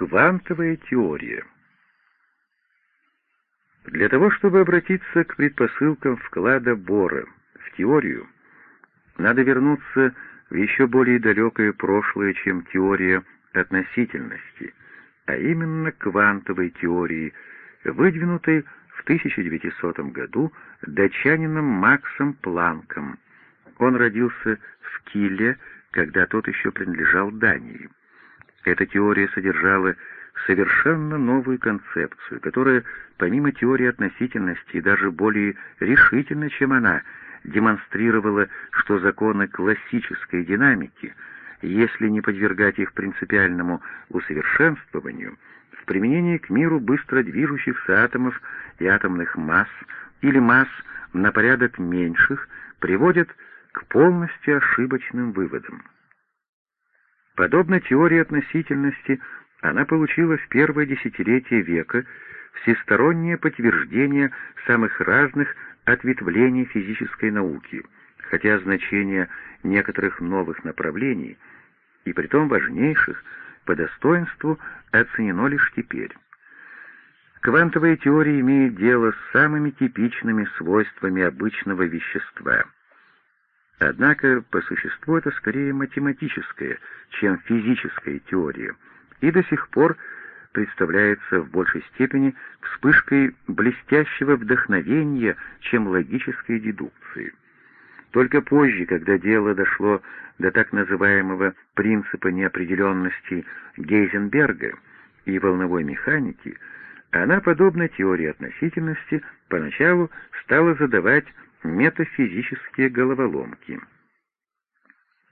Квантовая теория Для того, чтобы обратиться к предпосылкам вклада Бора в теорию, надо вернуться в еще более далекое прошлое, чем теория относительности, а именно квантовой теории, выдвинутой в 1900 году датчанином Максом Планком. Он родился в Килле, когда тот еще принадлежал Дании. Эта теория содержала совершенно новую концепцию, которая, помимо теории относительности и даже более решительно, чем она, демонстрировала, что законы классической динамики, если не подвергать их принципиальному усовершенствованию, в применении к миру быстро движущихся атомов и атомных масс или масс на порядок меньших приводят к полностью ошибочным выводам. Подобно теории относительности, она получила в первое десятилетие века всестороннее подтверждение самых разных ответвлений физической науки, хотя значение некоторых новых направлений, и притом важнейших, по достоинству оценено лишь теперь. Квантовая теория имеет дело с самыми типичными свойствами обычного вещества. Однако по существу это скорее математическая, чем физическая теория, и до сих пор представляется в большей степени вспышкой блестящего вдохновения, чем логической дедукции. Только позже, когда дело дошло до так называемого принципа неопределенности Гейзенберга и волновой механики, она, подобно теории относительности, поначалу стала задавать метафизические головоломки.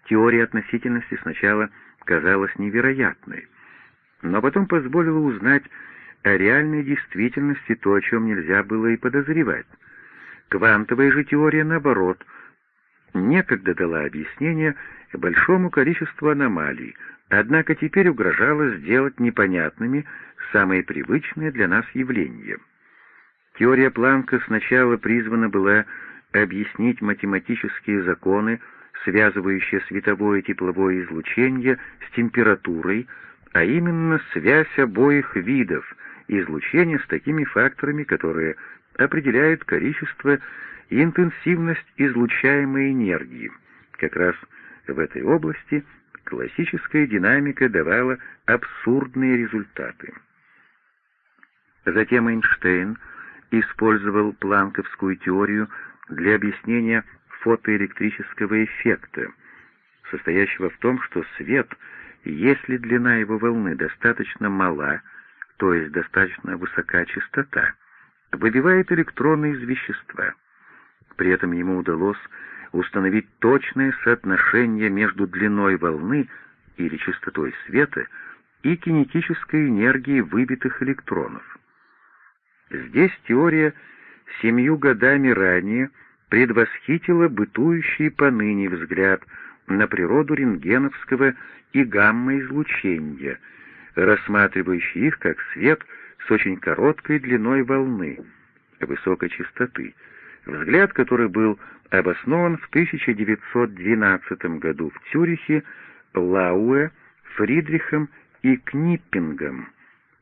Теория относительности сначала казалась невероятной, но потом позволила узнать о реальной действительности то, о чем нельзя было и подозревать. Квантовая же теория, наоборот, некогда дала объяснение большому количеству аномалий, однако теперь угрожала сделать непонятными самые привычные для нас явления. Теория Планка сначала призвана была объяснить математические законы, связывающие световое и тепловое излучение с температурой, а именно связь обоих видов излучения с такими факторами, которые определяют количество и интенсивность излучаемой энергии. Как раз в этой области классическая динамика давала абсурдные результаты. Затем Эйнштейн использовал планковскую теорию для объяснения фотоэлектрического эффекта, состоящего в том, что свет, если длина его волны достаточно мала, то есть достаточно высока частота, выбивает электроны из вещества. При этом ему удалось установить точное соотношение между длиной волны или частотой света и кинетической энергией выбитых электронов. Здесь теория семью годами ранее предвосхитила бытующий поныне взгляд на природу рентгеновского и гамма-излучения, рассматривающий их как свет с очень короткой длиной волны, высокой частоты, взгляд, который был обоснован в 1912 году в Цюрихе Лауэ, Фридрихом и Книппингом,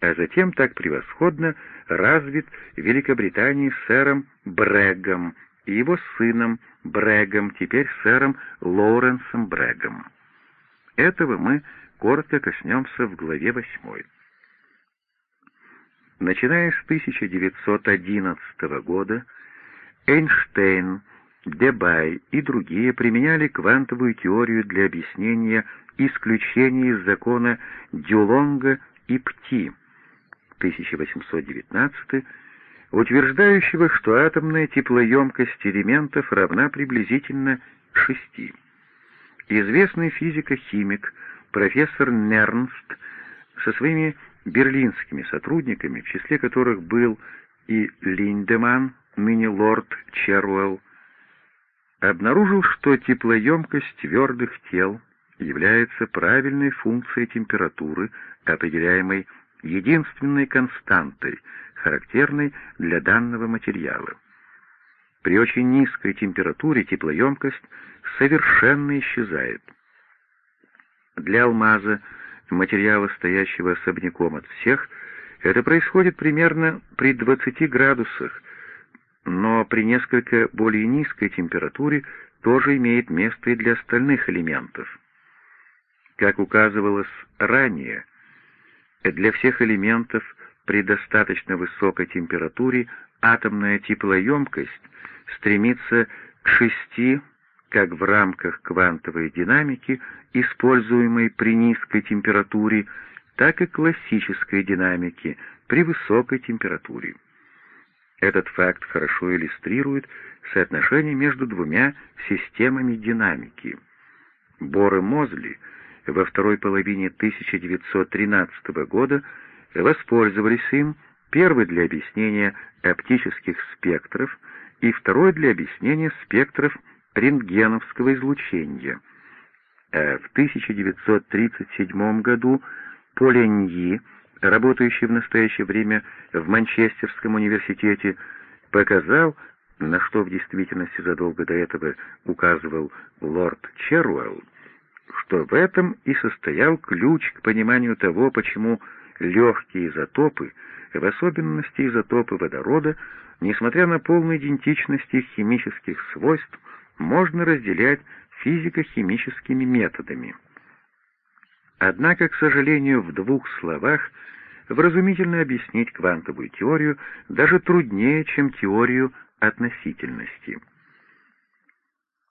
а затем так превосходно развит в Великобритании сэром Брэгом и его сыном Брэгом, теперь сэром Лоуренсом Брэгом. Этого мы коротко коснемся в главе 8. Начиная с 1911 года, Эйнштейн, Дебай и другие применяли квантовую теорию для объяснения исключений из закона Дюлонга и Пти, 1819, утверждающего, что атомная теплоемкость элементов равна приблизительно 6. Известный физико-химик профессор Нернст со своими берлинскими сотрудниками, в числе которых был и Линдеман, ныне лорд Черуэлл, обнаружил, что теплоемкость твердых тел является правильной функцией температуры, определяемой единственной константой, характерной для данного материала. При очень низкой температуре теплоемкость совершенно исчезает. Для алмаза материала, стоящего особняком от всех, это происходит примерно при 20 градусах, но при несколько более низкой температуре тоже имеет место и для остальных элементов. Как указывалось ранее, для всех элементов при достаточно высокой температуре атомная теплоемкость стремится к 6, как в рамках квантовой динамики, используемой при низкой температуре, так и классической динамики при высокой температуре. Этот факт хорошо иллюстрирует соотношение между двумя системами динамики. Бор и Мозли во второй половине 1913 года воспользовались им, первый для объяснения оптических спектров и второй для объяснения спектров рентгеновского излучения. А в 1937 году Поленьи, работающий в настоящее время в Манчестерском университете, показал, на что в действительности задолго до этого указывал лорд Черуэлл, что в этом и состоял ключ к пониманию того, почему легкие изотопы, в особенности изотопы водорода, несмотря на полную идентичность их химических свойств, можно разделять физико-химическими методами. Однако, к сожалению, в двух словах вразумительно объяснить квантовую теорию даже труднее, чем теорию относительности —